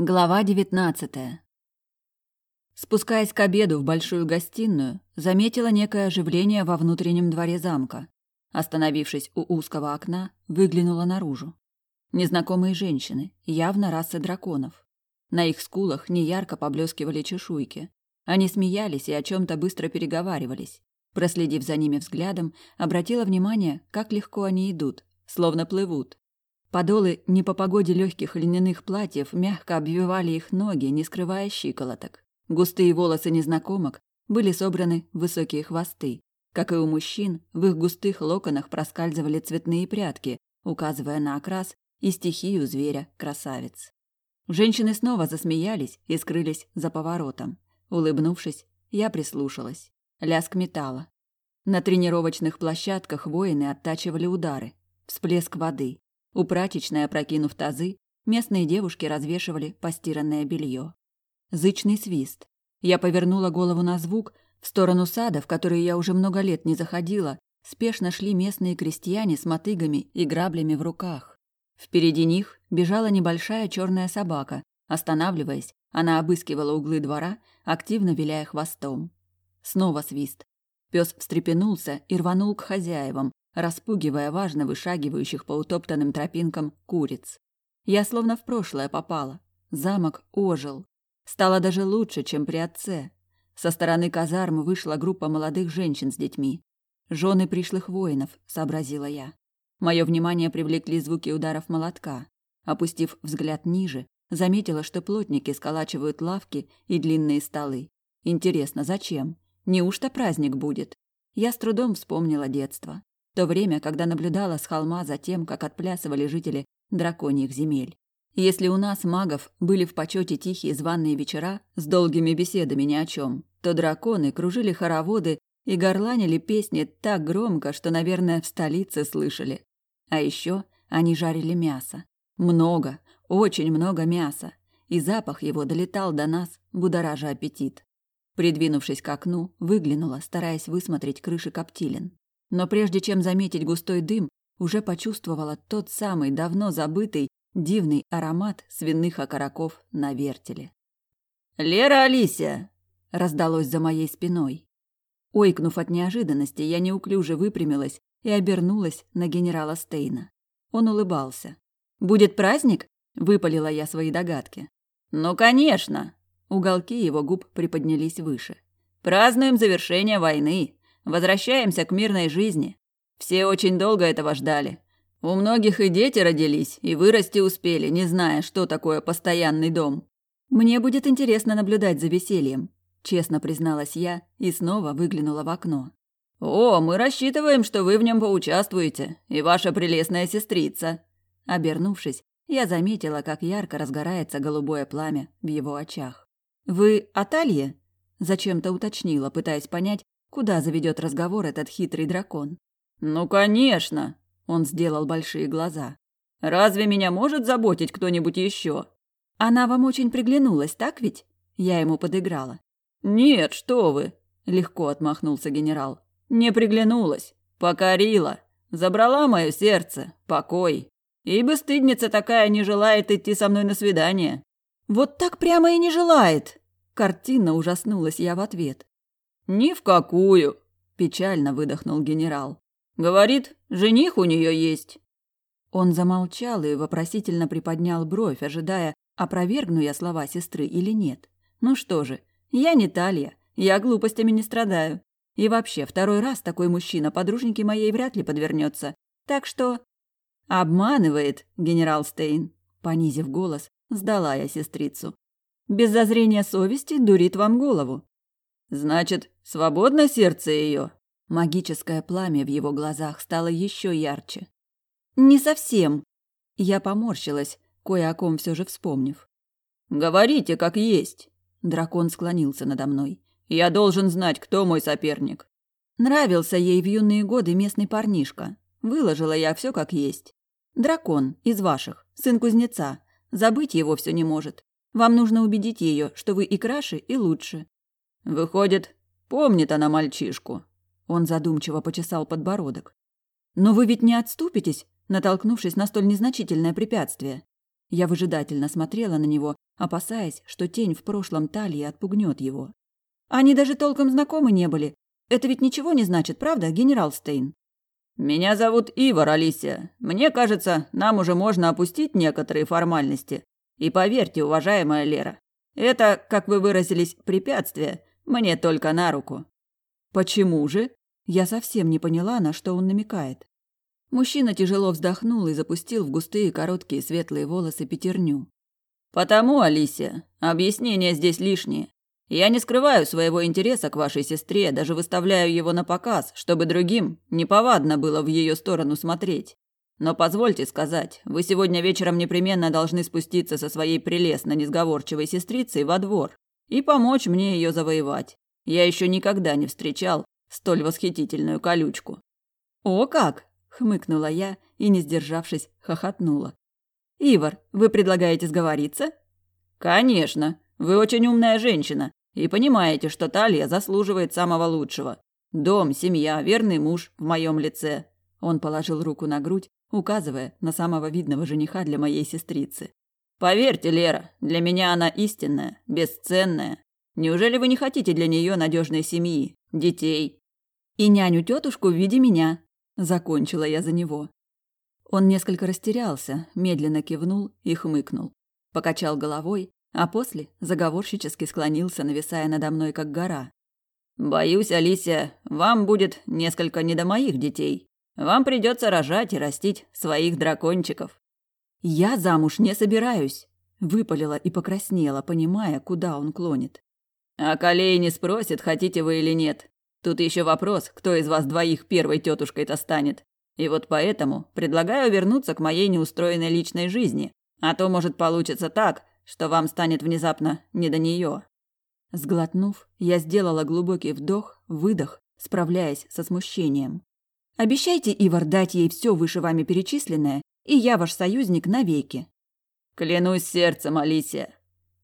Глава девятнадцатая. Спускаясь к обеду в большую гостиную, заметила некое оживление во внутреннем дворе замка. Остановившись у узкого окна, выглянула наружу. Незнакомые женщины, явно расы драконов. На их скулах неярко поблескивали чешуйки. Они смеялись и о чем-то быстро переговаривались. Проследив за ними взглядом, обратила внимание, как легко они идут, словно плывут. Подолы не по погоде легких льняных платьев мягко обвивали их ноги, не скрывая щиколоток. Густые волосы незнакомок были собраны в высокие хвосты. Как и у мужчин, в их густых локонах проскальзывали цветные прядки, указывая на окрас и стихию зверя-красавец. Женщины снова засмеялись и скрылись за поворотом. Улыбнувшись, я прислушалась. Лязг металла. На тренировочных площадках воины оттачивали удары. Всплеск воды. У прачечной, опрокинув тазы, местные девушки развешивали постиранное белье. Зычный свист. Я повернула голову на звук, в сторону сада, в который я уже много лет не заходила, спешно шли местные крестьяне с мотыгами и граблями в руках. Впереди них бежала небольшая черная собака. Останавливаясь, она обыскивала углы двора, активно виляя хвостом. Снова свист. Пес встрепенулся и рванул к хозяевам, распугивая важно вышагивающих по утоптанным тропинкам куриц. Я словно в прошлое попала. Замок ожил. Стало даже лучше, чем при отце. Со стороны казарм вышла группа молодых женщин с детьми. Жены пришлых воинов, сообразила я. Мое внимание привлекли звуки ударов молотка. Опустив взгляд ниже, заметила, что плотники сколачивают лавки и длинные столы. Интересно, зачем? Неужто праздник будет? Я с трудом вспомнила детство. То время, когда наблюдала с холма за тем, как отплясывали жители драконьих земель. Если у нас, магов, были в почете тихие званные вечера с долгими беседами ни о чем, то драконы кружили хороводы и горланили песни так громко, что, наверное, в столице слышали. А еще они жарили мясо. Много, очень много мяса. И запах его долетал до нас, будоража аппетит. Придвинувшись к окну, выглянула, стараясь высмотреть крыши коптилин. Но прежде чем заметить густой дым, уже почувствовала тот самый давно забытый дивный аромат свиных окороков на вертеле. «Лера Алисия!» – раздалось за моей спиной. Ойкнув от неожиданности, я неуклюже выпрямилась и обернулась на генерала Стейна. Он улыбался. «Будет праздник?» – выпалила я свои догадки. «Ну, конечно!» Уголки его губ приподнялись выше. «Празднуем завершение войны!» Возвращаемся к мирной жизни. Все очень долго этого ждали. У многих и дети родились, и вырасти успели, не зная, что такое постоянный дом. Мне будет интересно наблюдать за весельем, честно призналась я и снова выглянула в окно. О, мы рассчитываем, что вы в нем поучаствуете, и ваша прелестная сестрица. Обернувшись, я заметила, как ярко разгорается голубое пламя в его очах. Вы Аталье? зачем-то уточнила, пытаясь понять, Куда заведет разговор этот хитрый дракон? Ну, конечно, он сделал большие глаза. Разве меня может заботить кто-нибудь еще? Она вам очень приглянулась, так ведь? Я ему подыграла. Нет, что вы, легко отмахнулся генерал. Не приглянулась, покорила, забрала мое сердце, покой. И бесстыдница такая не желает идти со мной на свидание. Вот так прямо и не желает. Картинно ужаснулась я в ответ. «Ни в какую!» – печально выдохнул генерал. «Говорит, жених у нее есть». Он замолчал и вопросительно приподнял бровь, ожидая, опровергну я слова сестры или нет. Ну что же, я не Талья, я глупостями не страдаю. И вообще, второй раз такой мужчина подружнике моей вряд ли подвернется. Так что... Обманывает, генерал Стейн. Понизив голос, сдала я сестрицу. Без зазрения совести дурит вам голову. Значит, свободно сердце ее? Магическое пламя в его глазах стало еще ярче. Не совсем. Я поморщилась, кое о ком все же вспомнив. Говорите, как есть. Дракон склонился надо мной. Я должен знать, кто мой соперник. Нравился ей в юные годы местный парнишка. Выложила я все как есть. Дракон из ваших, сын кузнеца. Забыть его все не может. Вам нужно убедить ее, что вы и краше, и лучше. Выходит, помнит она мальчишку. Он задумчиво почесал подбородок. Но вы ведь не отступитесь, натолкнувшись на столь незначительное препятствие. Я выжидательно смотрела на него, опасаясь, что тень в прошлом талии отпугнет его. Они даже толком знакомы не были. Это ведь ничего не значит, правда, генерал Стейн? Меня зовут Ивар, Алисия. Мне кажется, нам уже можно опустить некоторые формальности. И поверьте, уважаемая Лера, это, как вы выразились, препятствие мне только на руку. Почему же? Я совсем не поняла, на что он намекает. Мужчина тяжело вздохнул и запустил в густые короткие светлые волосы пятерню. Потому, Алисия, объяснения здесь лишние. Я не скрываю своего интереса к вашей сестре, даже выставляю его на показ, чтобы другим неповадно было в ее сторону смотреть. Но позвольте сказать, вы сегодня вечером непременно должны спуститься со своей прелестно несговорчивой сестрицей во двор и помочь мне ее завоевать. Я еще никогда не встречал столь восхитительную колючку. О, как! хмыкнула я и, не сдержавшись, хохотнула. Ивар, вы предлагаете сговориться? Конечно. Вы очень умная женщина и понимаете, что Талия заслуживает самого лучшего. Дом, семья, верный муж в моем лице. Он положил руку на грудь, указывая на самого видного жениха для моей сестрицы. Поверьте, Лера, для меня она истинная, бесценная. Неужели вы не хотите для нее надежной семьи, детей? И няню-тетушку в виде меня, закончила я за него. Он несколько растерялся, медленно кивнул и хмыкнул. Покачал головой, а после заговорщически склонился, нависая надо мной, как гора. «Боюсь, Алисия, вам будет несколько не до моих детей. Вам придется рожать и растить своих дракончиков». «Я замуж не собираюсь», — выпалила и покраснела, понимая, куда он клонит. «А Калей не спросит, хотите вы или нет. Тут еще вопрос, кто из вас двоих первой тетушкой-то станет. И вот поэтому предлагаю вернуться к моей неустроенной личной жизни. А то может получиться так, что вам станет внезапно не до нее. Сглотнув, я сделала глубокий вдох, выдох, справляясь со смущением. Обещайте, Ивар, дать ей все выше вами перечисленное, и я ваш союзник навеки. Клянусь сердцем, Алисия.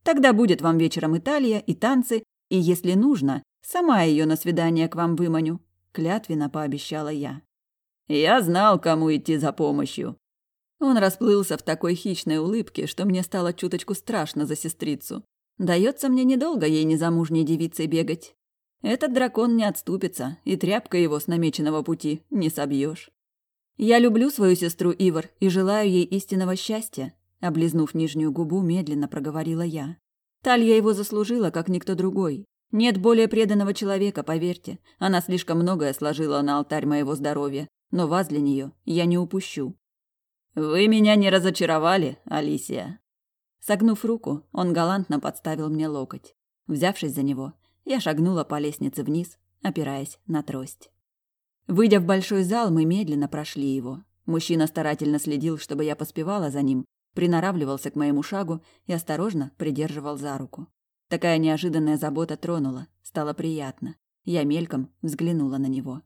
Тогда будет вам вечером Италия и танцы, и если нужно, сама ее на свидание к вам выманю, клятвенно пообещала я. Я знал, кому идти за помощью, он расплылся в такой хищной улыбке, что мне стало чуточку страшно за сестрицу. Дается мне недолго ей незамужней девицей бегать. Этот дракон не отступится, и тряпка его с намеченного пути не собьешь. Я люблю свою сестру Ивар и желаю ей истинного счастья, облизнув нижнюю губу, медленно проговорила я. Талья его заслужила, как никто другой. Нет более преданного человека, поверьте. Она слишком многое сложила на алтарь моего здоровья, но вас для нее я не упущу. Вы меня не разочаровали, Алисия. Согнув руку, он галантно подставил мне локоть. Взявшись за него, я шагнула по лестнице вниз, опираясь на трость. Выйдя в большой зал, мы медленно прошли его. Мужчина старательно следил, чтобы я поспевала за ним, приноравливался к моему шагу и осторожно придерживал за руку. Такая неожиданная забота тронула, стало приятно. Я мельком взглянула на него.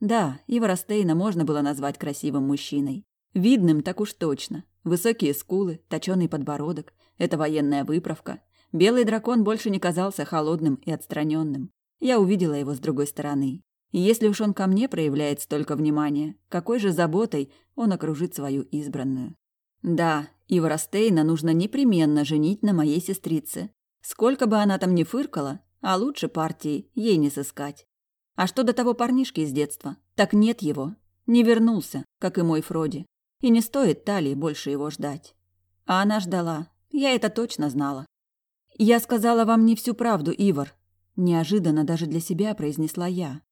Да, Ивара Стейна можно было назвать красивым мужчиной. Видным так уж точно. Высокие скулы, точёный подбородок. Это военная выправка. Белый дракон больше не казался холодным и отстраненным. Я увидела его с другой стороны. Если уж он ко мне проявляет столько внимания, какой же заботой он окружит свою избранную. Да, Ивара Стейна нужно непременно женить на моей сестрице. Сколько бы она там ни фыркала, а лучше партии ей не сыскать. А что до того парнишки из детства? Так нет его. Не вернулся, как и мой Фроди. И не стоит Талии больше его ждать. А она ждала. Я это точно знала. «Я сказала вам не всю правду, Ивар», – неожиданно даже для себя произнесла я.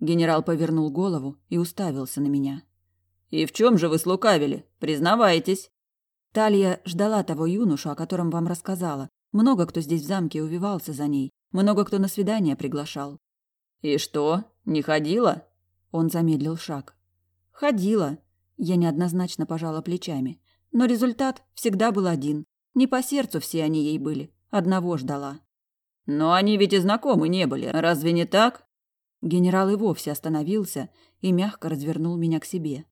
Генерал повернул голову и уставился на меня. «И в чем же вы слукавили? Признавайтесь!» Талия ждала того юношу, о котором вам рассказала. Много кто здесь в замке увивался за ней. Много кто на свидание приглашал. «И что, не ходила?» Он замедлил шаг. «Ходила. Я неоднозначно пожала плечами. Но результат всегда был один. Не по сердцу все они ей были. Одного ждала. Но они ведь и знакомы не были, разве не так? Генерал и вовсе остановился и мягко развернул меня к себе.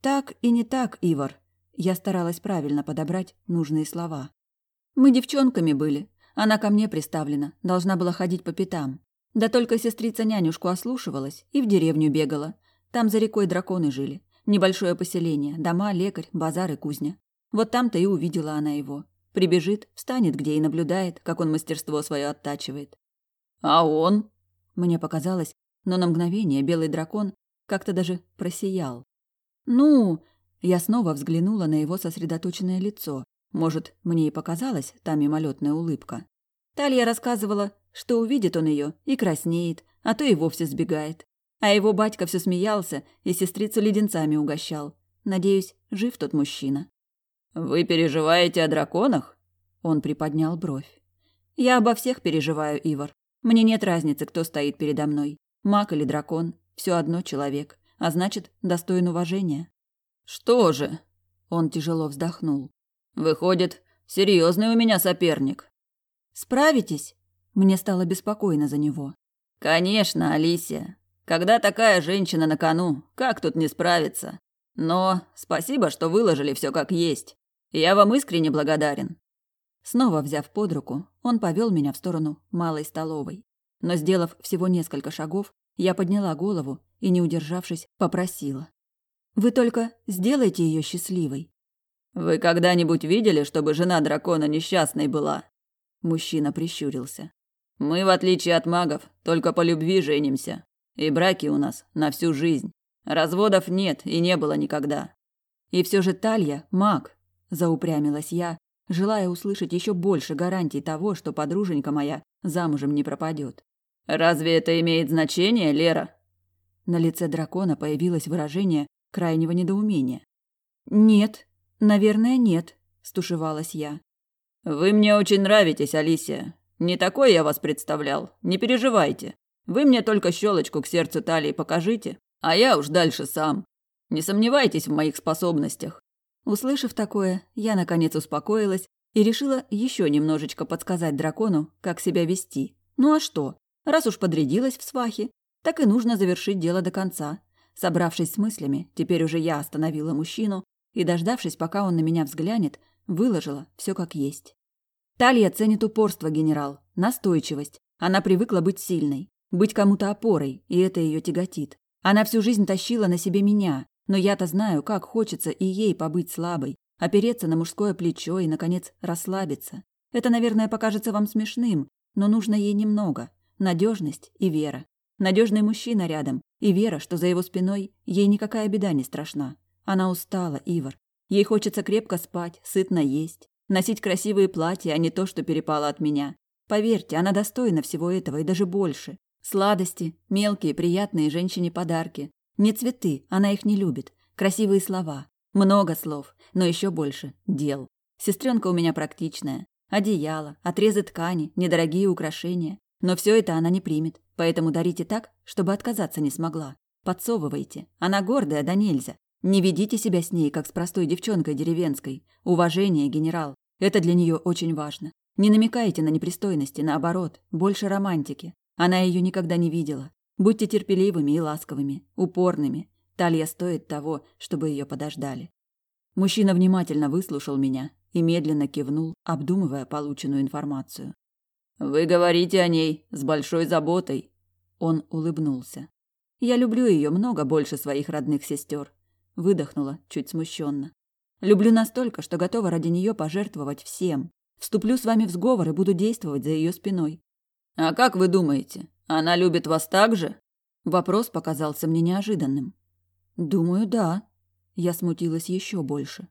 Так и не так, Ивар. Я старалась правильно подобрать нужные слова. Мы девчонками были. Она ко мне приставлена, должна была ходить по пятам. Да только сестрица нянюшку ослушивалась и в деревню бегала. Там за рекой драконы жили. Небольшое поселение, дома, лекарь, базар и кузня. Вот там-то и увидела она его. Прибежит, встанет где и наблюдает, как он мастерство свое оттачивает. А он? Мне показалось, но на мгновение белый дракон как-то даже просиял. Ну, я снова взглянула на его сосредоточенное лицо. Может, мне и показалась та мимолетная улыбка. Талья рассказывала, что увидит он ее и краснеет, а то и вовсе сбегает. А его батька все смеялся и сестрицу леденцами угощал. Надеюсь, жив тот мужчина. «Вы переживаете о драконах?» Он приподнял бровь. «Я обо всех переживаю, Ивар. Мне нет разницы, кто стоит передо мной. Маг или дракон. Все одно человек. А значит, достоин уважения». «Что же?» Он тяжело вздохнул. «Выходит, серьезный у меня соперник». «Справитесь?» Мне стало беспокойно за него. «Конечно, Алисия. Когда такая женщина на кону, как тут не справиться? Но спасибо, что выложили все как есть. Я вам искренне благодарен. Снова взяв под руку, он повел меня в сторону малой столовой. Но сделав всего несколько шагов, я подняла голову и, не удержавшись, попросила: "Вы только сделайте ее счастливой". Вы когда-нибудь видели, чтобы жена дракона несчастной была? Мужчина прищурился. Мы, в отличие от магов, только по любви женимся, и браки у нас на всю жизнь. Разводов нет и не было никогда. И все же Талья маг, заупрямилась я, желая услышать еще больше гарантий того, что подруженька моя замужем не пропадет. Разве это имеет значение, Лера? На лице дракона появилось выражение крайнего недоумения. Нет, наверное, нет, стушевалась я. Вы мне очень нравитесь, Алисия. Не такой я вас представлял. Не переживайте. Вы мне только щелочку к сердцу талии покажите, а я уж дальше сам. Не сомневайтесь в моих способностях. Услышав такое, я наконец успокоилась и решила еще немножечко подсказать дракону, как себя вести. Ну а что? Раз уж подрядилась в свахи, так и нужно завершить дело до конца. Собравшись с мыслями, теперь уже я остановила мужчину и, дождавшись, пока он на меня взглянет, выложила все как есть. Талия ценит упорство, генерал, настойчивость. Она привыкла быть сильной, быть кому-то опорой, и это ее тяготит. Она всю жизнь тащила на себе меня, но я-то знаю, как хочется и ей побыть слабой, опереться на мужское плечо и, наконец, расслабиться. Это, наверное, покажется вам смешным, но нужно ей немного. Надежность и вера. Надежный мужчина рядом, и вера, что за его спиной ей никакая беда не страшна. Она устала, Ивар. Ей хочется крепко спать, сытно есть, носить красивые платья, а не то, что перепало от меня. Поверьте, она достойна всего этого и даже больше. Сладости, мелкие, приятные женщине подарки. Не цветы, она их не любит. Красивые слова. Много слов, но еще больше – дел. Сестренка у меня практичная. Одеяло, отрезы ткани, недорогие украшения. Но все это она не примет, поэтому дарите так, чтобы отказаться не смогла. Подсовывайте. Она гордая, да нельзя. Не ведите себя с ней, как с простой девчонкой деревенской. Уважение, генерал. Это для нее очень важно. Не намекайте на непристойности, наоборот, больше романтики. Она ее никогда не видела. Будьте терпеливыми и ласковыми, упорными. Талья стоит того, чтобы ее подождали. Мужчина внимательно выслушал меня и медленно кивнул, обдумывая полученную информацию. Вы говорите о ней с большой заботой. Он улыбнулся. Я люблю ее много больше своих родных сестер. Выдохнула, чуть смущенно. Люблю настолько, что готова ради нее пожертвовать всем. Вступлю с вами в сговор и буду действовать за ее спиной. А как вы думаете, она любит вас так же? Вопрос показался мне неожиданным. Думаю, да. Я смутилась еще больше.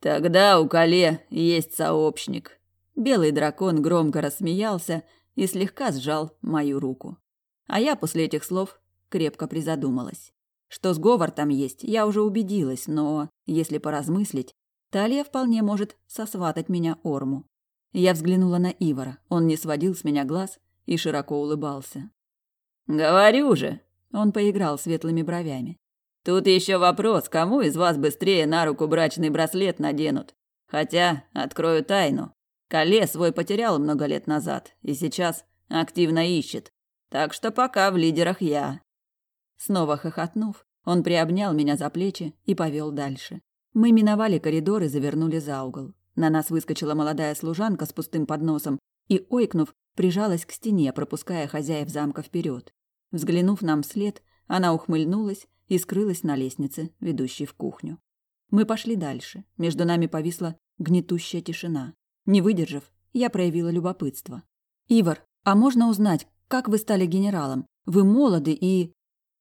Тогда у Кале есть сообщник. Белый дракон громко рассмеялся и слегка сжал мою руку. А я после этих слов крепко призадумалась. Что сговор там есть, я уже убедилась, но, если поразмыслить, Талия вполне может сосватать меня Орму. Я взглянула на Ивара. Он не сводил с меня глаз и широко улыбался. «Говорю же!» – он поиграл светлыми бровями. «Тут еще вопрос, кому из вас быстрее на руку брачный браслет наденут. Хотя, открою тайну, Кале свой потерял много лет назад и сейчас активно ищет. Так что пока в лидерах я». Снова хохотнув, он приобнял меня за плечи и повел дальше. Мы миновали коридор и завернули за угол. На нас выскочила молодая служанка с пустым подносом и, ойкнув, прижалась к стене, пропуская хозяев замка вперед. Взглянув нам вслед, она ухмыльнулась и скрылась на лестнице, ведущей в кухню. Мы пошли дальше. Между нами повисла гнетущая тишина. Не выдержав, я проявила любопытство. «Ивар, а можно узнать, как вы стали генералом? Вы молоды и...»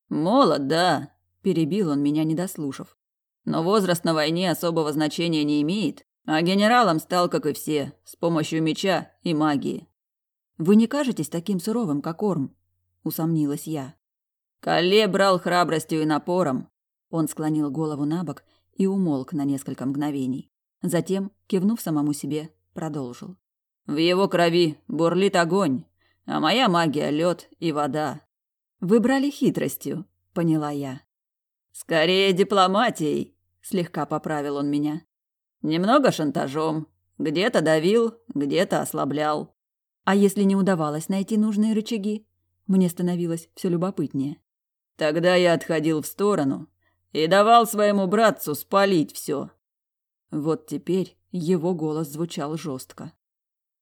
«Молод, да», – перебил он меня, не дослушав. «Но возраст на войне особого значения не имеет, а генералом стал, как и все, с помощью меча и магии». «Вы не кажетесь таким суровым, как Орм?» – усомнилась я. Калле брал храбростью и напором. Он склонил голову на бок и умолк на несколько мгновений. Затем, кивнув самому себе, продолжил. В его крови бурлит огонь, а моя магия лед и вода. Выбрали хитростью, поняла я. Скорее дипломатией, слегка поправил он меня. Немного шантажом, где-то давил, где-то ослаблял. А если не удавалось найти нужные рычаги? Мне становилось все любопытнее. Тогда я отходил в сторону и давал своему братцу спалить все. Вот теперь его голос звучал жестко.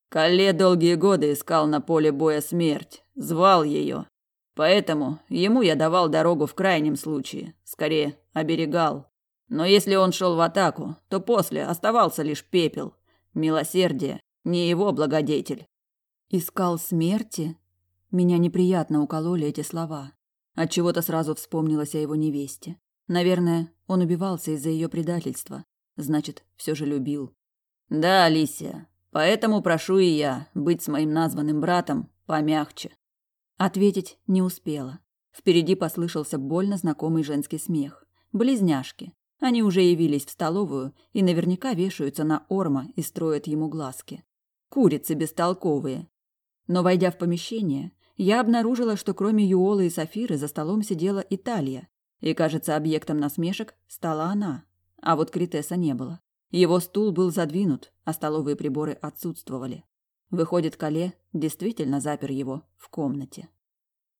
Калле долгие годы искал на поле боя смерть, звал ее. Поэтому ему я давал дорогу в крайнем случае, скорее оберегал. Но если он шел в атаку, то после оставался лишь пепел. Милосердие не его благодетель. Искал смерти? Меня неприятно укололи эти слова. От чего-то сразу вспомнилось о его невесте. Наверное, он убивался из-за ее предательства. Значит, все же любил. Да, Алисия. Поэтому прошу и я быть с моим названным братом помягче. Ответить не успела. Впереди послышался больно знакомый женский смех. Близняшки. Они уже явились в столовую и наверняка вешаются на Орма и строят ему глазки. Курицы бестолковые. Но войдя в помещение, я обнаружила, что кроме Юолы и Сафиры за столом сидела Италия, и, кажется, объектом насмешек стала она. А вот Критеса не было. Его стул был задвинут, а столовые приборы отсутствовали. Выходит, Кале действительно запер его в комнате.